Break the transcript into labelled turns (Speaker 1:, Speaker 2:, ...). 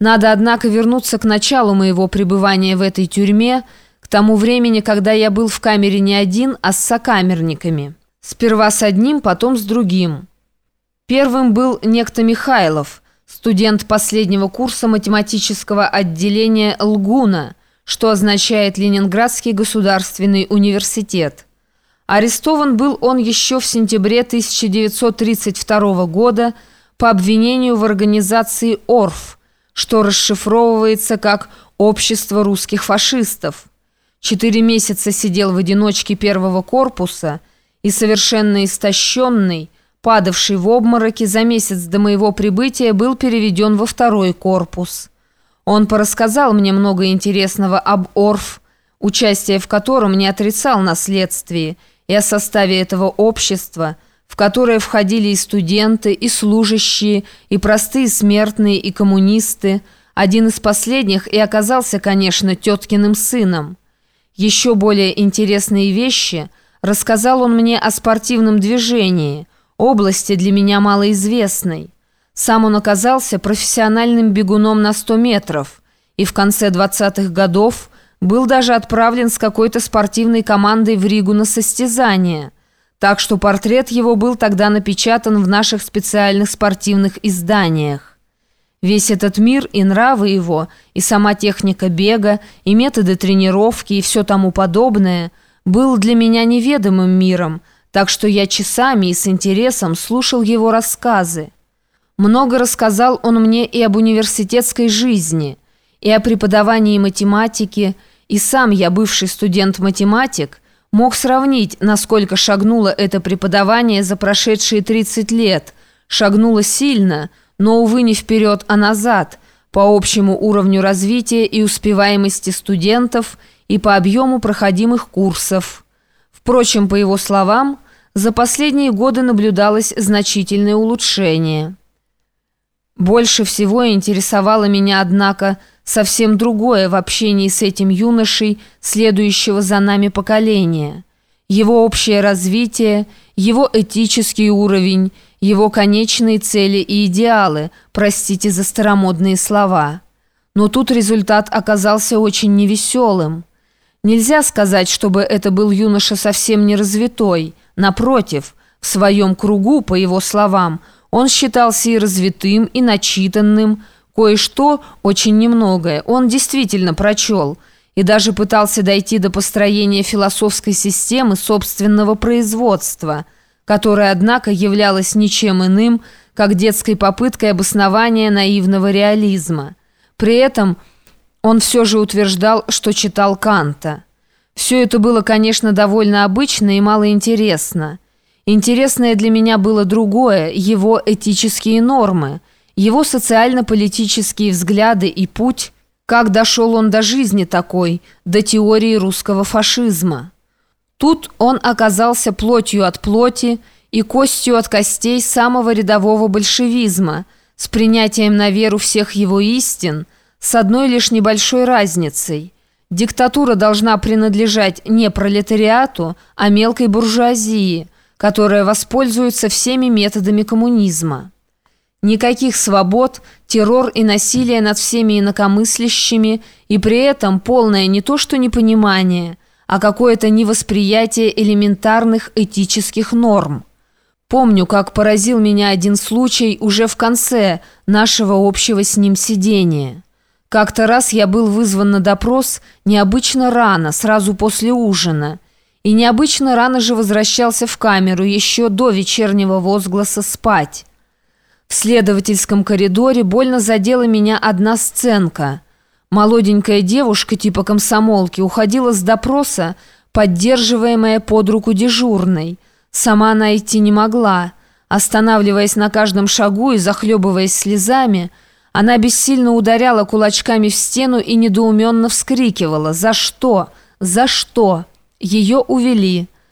Speaker 1: Надо, однако, вернуться к началу моего пребывания в этой тюрьме, к тому времени, когда я был в камере не один, а с сокамерниками. Сперва с одним, потом с другим. Первым был некто Михайлов, студент последнего курса математического отделения «Лгуна», что означает Ленинградский государственный университет. Арестован был он еще в сентябре 1932 года по обвинению в организации «Орф», что расшифровывается как «Общество русских фашистов». Четыре месяца сидел в одиночке первого корпуса и совершенно истощенный, падавший в обмороки за месяц до моего прибытия, был переведен во второй корпус. Он порассказал мне много интересного об Орф, участие в котором не отрицал на следствии, и о составе этого общества, в которое входили и студенты, и служащие, и простые смертные, и коммунисты. Один из последних и оказался, конечно, теткиным сыном. Еще более интересные вещи рассказал он мне о спортивном движении, области для меня малоизвестной. Сам он оказался профессиональным бегуном на 100 метров и в конце 20-х годов был даже отправлен с какой-то спортивной командой в Ригу на состязание. Так что портрет его был тогда напечатан в наших специальных спортивных изданиях. Весь этот мир и нравы его, и сама техника бега, и методы тренировки, и все тому подобное был для меня неведомым миром, так что я часами и с интересом слушал его рассказы. Много рассказал он мне и об университетской жизни, и о преподавании математики, и сам я, бывший студент-математик, мог сравнить, насколько шагнуло это преподавание за прошедшие 30 лет. Шагнуло сильно, но, увы, не вперед, а назад, по общему уровню развития и успеваемости студентов и по объему проходимых курсов. Впрочем, по его словам, за последние годы наблюдалось значительное улучшение. Больше всего интересовало меня, однако, совсем другое в общении с этим юношей, следующего за нами поколения. Его общее развитие, его этический уровень, его конечные цели и идеалы, простите за старомодные слова. Но тут результат оказался очень невеселым. Нельзя сказать, чтобы это был юноша совсем неразвитой. Напротив, в своем кругу, по его словам, он считался и развитым, и начитанным. Кое-что, очень немногое, он действительно прочел и даже пытался дойти до построения философской системы собственного производства, которая, однако, являлась ничем иным, как детской попыткой обоснования наивного реализма. При этом он все же утверждал, что читал Канта. Все это было, конечно, довольно обычно и малоинтересно. Интересное для меня было другое, его этические нормы, его социально-политические взгляды и путь, как дошел он до жизни такой, до теории русского фашизма. Тут он оказался плотью от плоти и костью от костей самого рядового большевизма, с принятием на веру всех его истин, с одной лишь небольшой разницей. Диктатура должна принадлежать не пролетариату, а мелкой буржуазии – которая воспользуется всеми методами коммунизма. Никаких свобод, террор и насилие над всеми инакомыслящими, и при этом полное не то что непонимание, а какое-то невосприятие элементарных этических норм. Помню, как поразил меня один случай уже в конце нашего общего с ним сидения. Как-то раз я был вызван на допрос необычно рано, сразу после ужина – и необычно рано же возвращался в камеру еще до вечернего возгласа «спать». В следовательском коридоре больно задела меня одна сценка. Молоденькая девушка типа комсомолки уходила с допроса, поддерживаемая под руку дежурной. Сама она идти не могла. Останавливаясь на каждом шагу и захлебываясь слезами, она бессильно ударяла кулачками в стену и недоуменно вскрикивала «За что? За что?» Ее увели.